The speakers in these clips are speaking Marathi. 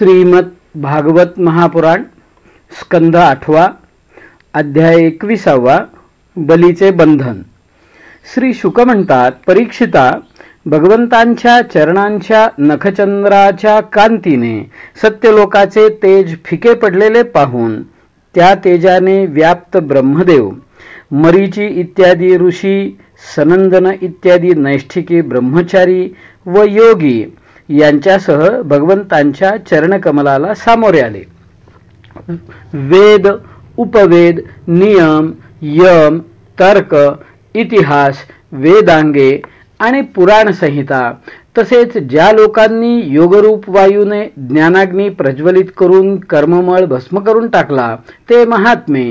श्रीमद भागवत महापुराण स्कंद आठवा अध्याय एकविसावा बलीचे बंधन. श्री शुक म्हणतात परीक्षिता भगवंतांच्या चरणांच्या नखचंद्राच्या कांतीने सत्यलोकाचे तेज फिके पडलेले पाहून त्या तेजाने व्याप्त ब्रह्मदेव मरीची इत्यादी ऋषी सनंदन इत्यादी नैष्ठिकी ब्रह्मचारी व योगी यांच्यासह भगवंतांच्या चरणकमलाला सामोरे आले. वेद उपवेद नियम यम तर्क इतिहास वेदांगे आणि पुराण संहिता तसेच ज्या लोकांनी योगरूप वायूने ज्ञानाग्नी प्रज्वलित करून कर्ममळ भस्म करून टाकला ते महात्मे.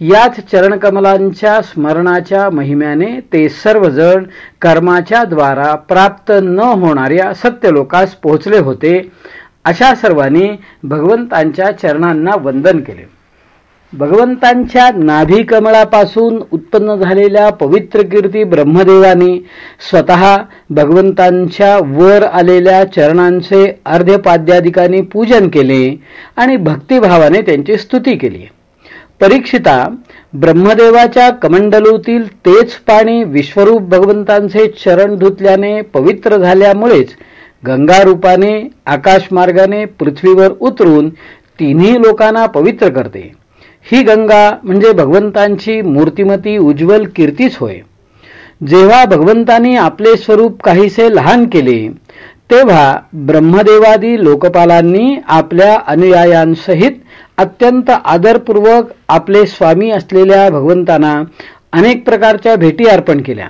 याच चरणकमलांच्या स्मरणाच्या महिम्याने ते सर्वजण कर्माच्या द्वारा प्राप्त न होणाऱ्या सत्यलोकास पोहोचले होते. अशा सर्वांनी भगवंतांच्या चरणांना वंदन केले. भगवंतांच्या नाभी कमळापासून उत्पन्न झालेल्या पवित्र कीर्ती ब्रह्मदेवाने स्वतः भगवंतांच्या वर आलेल्या चरणांचे अर्ध्यपाद्यादिकांनी पूजन केले आणि भक्तिभावाने त्यांची स्तुती केली. परीक्षिता ब्रह्मदेवाच्या कमंडलूतील तेच पाणी विश्वरूप भगवंतांचे चरण धुतल्याने पवित्र झाल्यामुळेच गंगारूपाने आकाशमार्गाने पृथ्वीवर उतरून तिन्ही लोकांना पवित्र करते. ही गंगा म्हणजे भगवंतांची मूर्तिमती उज्ज्वल कीर्तीच होय. जेव्हा भगवंतांनी आपले स्वरूप काहीसे लहान केले तेव्हा ब्रह्मदेवादी लोकपालांनी आपल्या अनुयायांसहित अत्यंत आदरपूर्वक आपले स्वामी असलेल्या भगवंतांना अनेक प्रकारच्या भेटी अर्पण केल्या.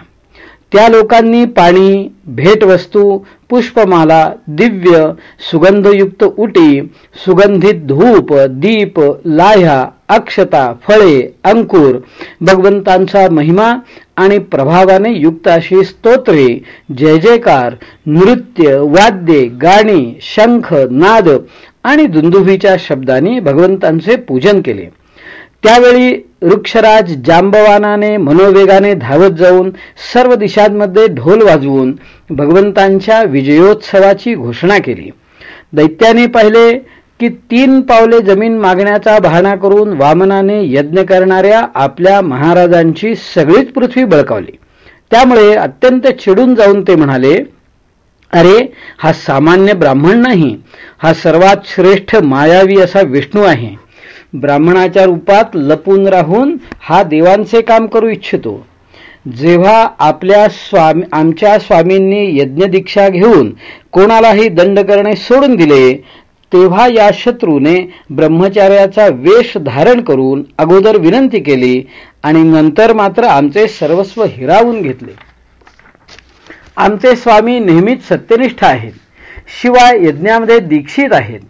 त्या लोकांनी पाणी भेटवस्तू पुष्पमाला दिव्य सुगंधयुक्त उटी सुगंधित धूप दीप लाह्या अक्षता फळे अंकुर भगवंतांचा महिमा आणि प्रभावाने युक्त अशी स्तोत्रे. जय जयकार. नृत्य वाद्ये गाणी शंख नाद आणि दुंदुभीच्या शब्दांनी भगवंतांचे पूजन केले. त्यावेळी वृक्षराज जांबवानाने मनोवेगाने धावत जाऊन सर्व दिशांमध्ये ढोल वाजवून भगवंतांच्या विजयोत्सवाची घोषणा केली. दैत्याने पाहिले की तीन पावले जमीन मागण्याचा बहाणा करून वामनाने यज्ञ करणाऱ्या आपल्या महाराजांची सगळीच पृथ्वी बळकावली. त्यामुळे अत्यंत चिडून जाऊन ते म्हणाले अरे हा सामान्य ब्राह्मण नाही. हा सर्वात श्रेष्ठ मायावी असा विष्णू आहे. ब्राह्मणाच्या रूपात लपून राहून हा देवांचे काम करू इच्छितो. जेव्हा आपल्या स्वामी आमच्या स्वामींनी यज्ञदीक्षा घेऊन कोणालाही दंड करणे सोडून दिले तेव्हा या शत्रूने ब्रह्मचार्याचा वेश धारण करून अगोदर विनंती केली आणि नंतर मात्र आमचे सर्वस्व हिरावून घेतले. आमचे स्वामी नेहमीच सत्यनिष्ठ आहेत. शिवाय यज्ञामध्ये दीक्षित आहेत.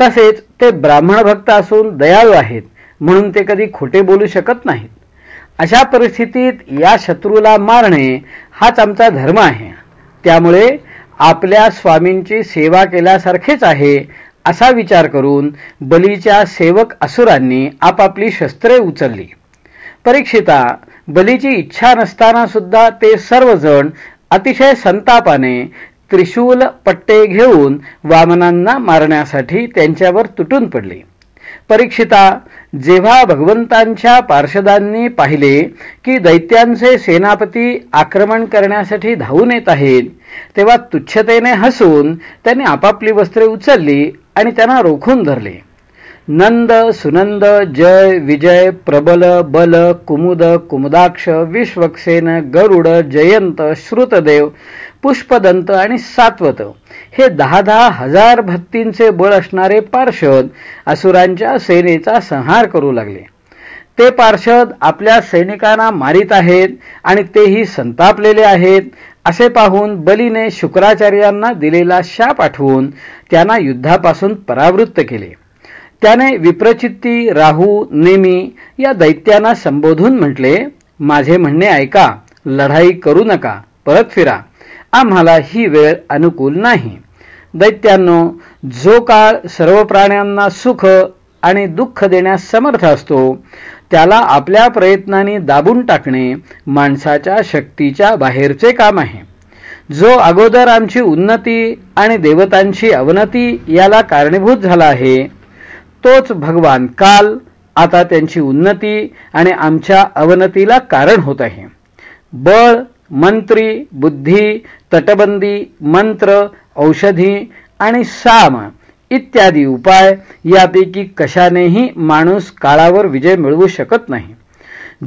तसेच ते ब्राह्मण भक्त असून दयाळू आहेत. म्हणून ते कधी खोटे बोलू शकत नाहीत. अशा परिस्थितीत या शत्रूला मारणे हाच आमचा धर्म आहे. त्यामुळे आपल्या स्वामींची सेवा केल्यासारखेच आहे असा विचार करून बलीच्या सेवक असुरांनी आपापली शस्त्रे उचलली. परीक्षिता बलीची इच्छा नसताना सुद्धा ते सर्वजण अतिशय संतापाने त्रिशूल पट्टे घेऊन वामनांना मारण्यासाठी त्यांच्यावर तुटून पडले. परीक्षिता जेव्हा भगवंतांच्या पार्षदांनी पाहिले की दैत्यांचे सेनापती आक्रमण करण्यासाठी धावून येत आहेत तेव्हा तुच्छतेने हसून त्यांनी आपापली वस्त्रे उचलली आणि त्यांना रोखून धरले. नंद सुनंद जय विजय प्रबल बल कुमुद कुमुदाक्ष विश्वक्सेन गरुड जयंत श्रुतदेव पुष्पदंत आणि सात्वत. हे दहा दहा हजार भक्तींचे बळ असणारे पार्षद असुरांच्या सेनेचा संहार करू लागले. ते पार्षद आपल्या सैनिकांना मारित आहेत आणि तेही संतापलेले आहेत. असे पाहून बलीने शुक्राचार्यांना दिलेला शाप आठवून त्यांना युद्धापासून परावृत्त केले. त्याने विप्रचित्ती राहू नेमी या दैत्यांना संबोधून म्हटले माझे म्हणणे ऐका लढाई करू नका परत फिरा. आम्हाला ही वेळ अनुकूल नाही. दैत्यांनो जो काळ सर्व प्राण्यांना सुख आणि दुःख देण्यास समर्थ असतो त्याला आपल्या प्रयत्नांनी दाबून टाकणे माणसाच्या शक्तीच्या बाहेरचे काम आहे. जो अगोदर आमची उन्नती आणि देवतांची अवनती याला कारणीभूत झाला आहे तोच भगवान काल आता त्यांची उन्नती आणि आमच्या अवनतीला कारण होत आहे. बळ मंत्री बुद्धी तटबंदी मंत्र औषधी आणि साम इत्यादी उपाय यापैकी कशानेही माणूस काळावर विजय मिळवू शकत नाही.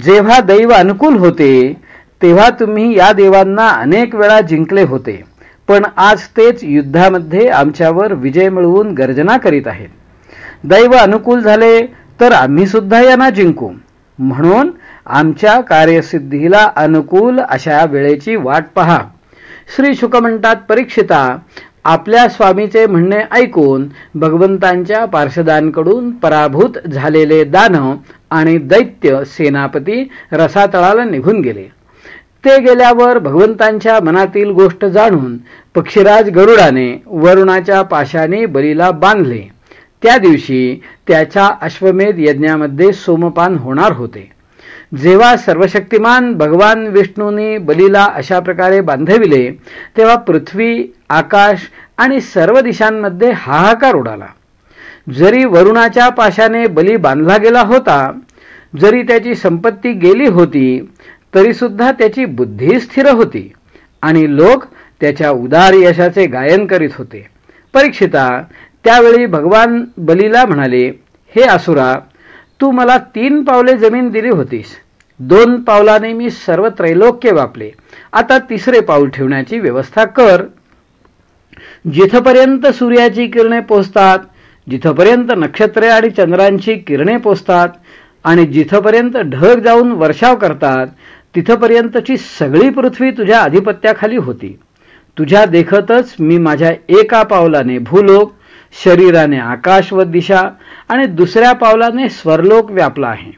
जेव्हा दैव अनुकूल होते तेव्हा तुम्ही या देवांना अनेक वेळा जिंकले होते. पण आज तेच युद्धामध्ये आमच्यावर विजय मिळवून गर्जना करीत आहेत. दैव अनुकूल झाले तर आम्ही सुद्धा यांना जिंकू. म्हणून आमच्या कार्यसिद्धीला अनुकूल अशा वेळेची वाट पहा. श्री शुक म्हणतात परीक्षिता आपल्या स्वामीचे म्हणणे ऐकून भगवंतांच्या पार्षदांकडून पराभूत झालेले दानव आणि दैत्य सेनापती रसातळाला निघून गेले. ते गेल्यावर भगवंतांच्या मनातील गोष्ट जाणून पक्षीराज गरुडाने वरुणाच्या पाशाने बलीला बांधले. त्या दिवशी त्याच्या अश्वमेध यज्ञामध्ये सोमपान होणार होते. जेव्हा सर्वशक्तिमान भगवान विष्णूंनी बलीला अशा प्रकारे बांधविले तेव्हा पृथ्वी आकाश आणि सर्व दिशांमध्ये हाहाकार उडाला. जरी वरुणाच्या पाशाने बली बांधला गेला होता जरी त्याची संपत्ती गेली होती तरी सुद्धा त्याची बुद्धी स्थिर होती आणि लोक त्याच्या उदार यशाचे गायन करीत होते. परीक्षिता त्यावेळी भगवान बलीला म्हणाले हे असुरा तू मला तीन पावले जमीन दिली होतीस. दोन पावलाने मी सर्व त्रैलोक्य वापले. आता तिसरे पाऊल ठेवण्याची व्यवस्था कर. जिथपर्यंत सूर्याची किरणे पोचतात जिथपर्यंत नक्षत्रे आणि चंद्रांची किरणे पोचतात आणि जिथपर्यंत ढग जाऊन वर्षाव करतात तिथपर्यंतची सगळी पृथ्वी तुझ्या अधिपत्याखाली होती. तुझ्या देखतच मी माझ्या एका पावलाने भूलोक शरीराने आकाश व दिशा आणि दुसऱ्या पावलाने स्वरलोक व्यापला आहे.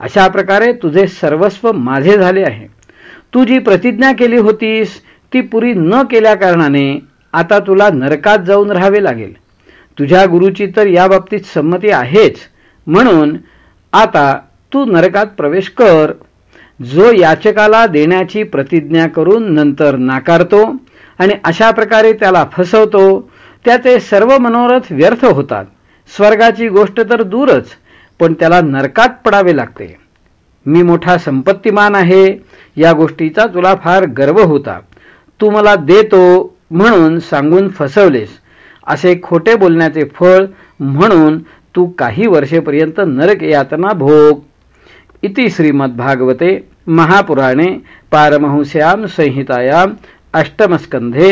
अशा प्रकारे तुझे सर्वस्व माझे झाले आहे. तू जी प्रतिज्ञा केली होतीस ती पुरी न केल्या कारणाने आता तुला नरकात जाऊन राहावे लागेल. तुझ्या गुरुची तर या बाबतीत संमती आहेच. म्हणून आता तू नरकात प्रवेश कर. जो याचकाला देण्याची प्रतिज्ञा करून नंतर नाकारतो आणि अशा प्रकारे त्याला फसवतो त्याचे सर्व मनोरथ व्यर्थ होतात. स्वर्गाची गोष्ट तर दूरच पण त्याला नरकात पडावे लागते. मी मोठा संपत्तीमान आहे या गोष्टीचा तुला फार गर्व होता. तू मला देतो म्हणून सांगून फसवलेस. असे खोटे बोलण्याचे फळ म्हणून तू काही वर्षेपर्यंत नरक यातना भोग. इति श्रीमद्भागवते महापुराणे पारमहंस्यां संहितायां अष्टमस्कंधे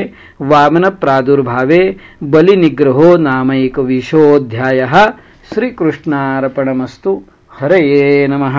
वामनप्रादुर्भावे बलिनिग्रहो नामैकविशोऽध्यायः श्रीकृष्णार्पणमस्तु हरये नमः